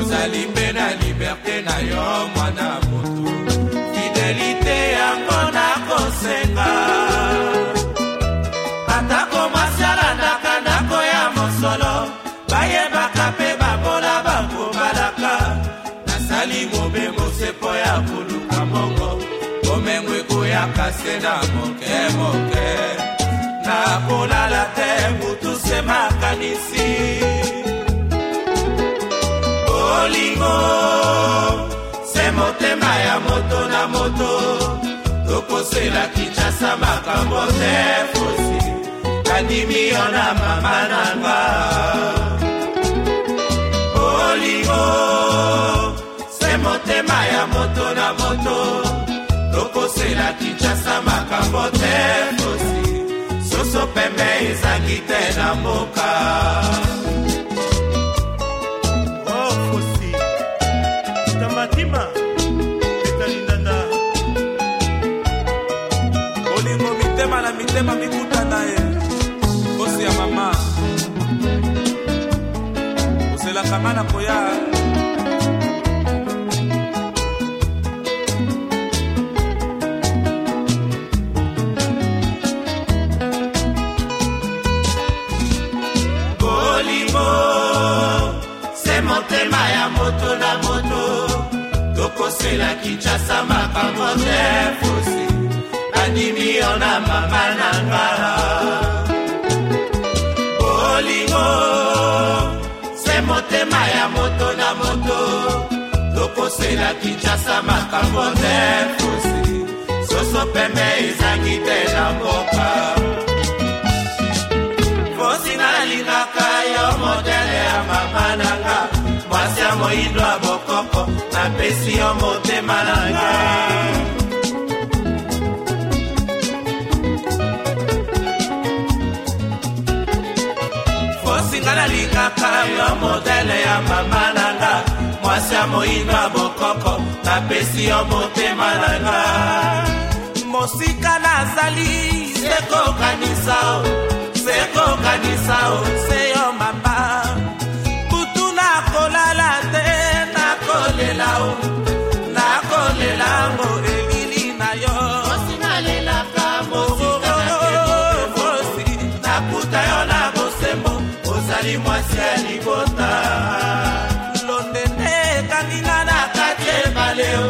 ozali mpe na liberte na yo mwana motu fidelite yango na kosenga atako mwasi alandaka ndako ya mosolo bayebaka mpe babola bakobalaka nasali mobembo sepo ya koluka mongo komengo ekoyaka se na mokemoke nakolala te butu se makanisi se motema ya moto na moto tokosela kinshasa makambo te fosi bandimi yo na mama nanga olingo se motema ya moto na moto tokosela kinshasa makambo te fosi soso pembe ezangi te na mboka motema mikuta na ye kosi ya mama koselaka mana koya motema ya moto na moto tokoselaki chasa makambo te fosi andimi yo na mama na nga bolingo se motema ya moto na moto tokosela kinshasa makambo te fosi soso pembe ezangi te na mboka fosi nalingaka yo modele ya mama na nga mwasi ya moindo ya bokoko napesi yo motema na ngai ezalali kaka yo modele ya mama na nga mwasi ya moyindo ya bokoko napesi yo motema na nga mosika nazali sekokanisa o sekokanisa o mwasi ya libota londende ekanginga na kati ebale o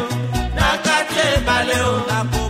na kati ebale o